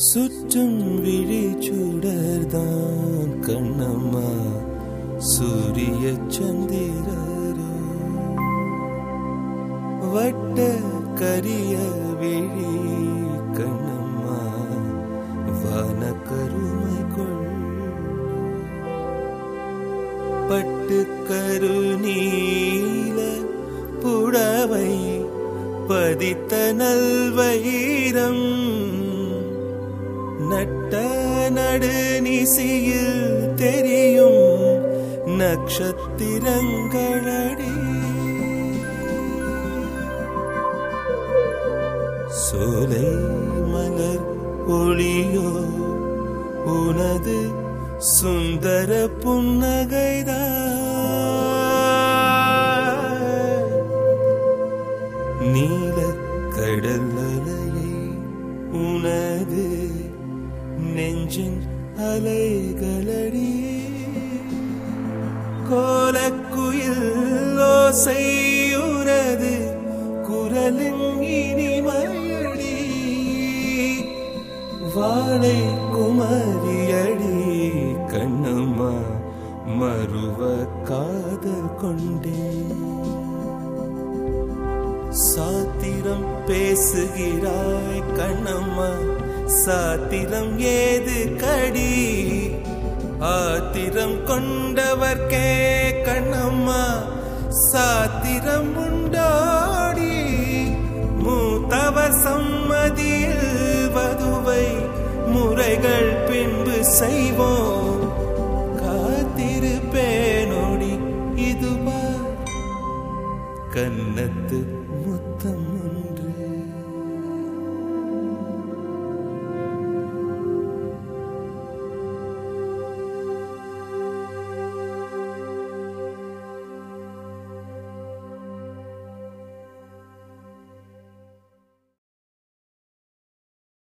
சுற்றும் விழி சுடர்தான் கண்ணம்மா சூரிய சந்திரரோ. வட்ட கரிய விழி கண்ணம்மா வான கருமை கொள். பட்டு கரு நீல புடவை பதித்த நல்வயிரம் நட்ட நடுநிசியில் தெரியும் நட்சத்திரங்களடி. சோலை மலர் ஒளியோ உனது சுந்தர புன்னகைதான். நீல கடல் உனது நெஞ்சின் அலைகளடி. கோலக்குயில் ஓசை குரலின் இனிமையடி. வாழை குமரியடி கண்ணம்மா மறுவ காதல் கொண்டேன் சாத்திரம் பேசுகிறாய் கண்ணம்மா சாத்திரம் ஏது கடி? ஆத்திரம் கொண்டவர்க்கே கண்ணம்மா சாத்திரம் உண்டாடி. மூத்தவர் சம்மதியில் வதுவை முறைகள் பின்பு செய்வோம். காத்திருப்பேனோடி இதுவா. கன்னத்து முத்தம்